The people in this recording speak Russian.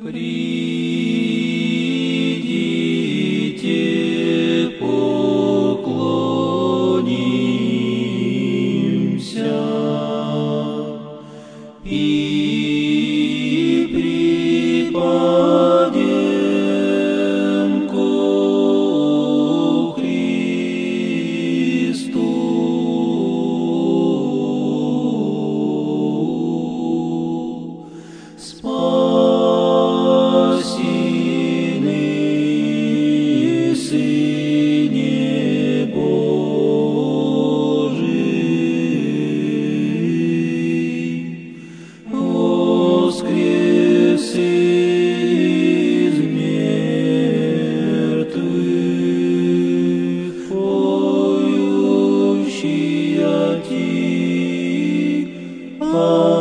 Придите, поклонимся и припадем к Христу. Спасибо. aqui. Oh.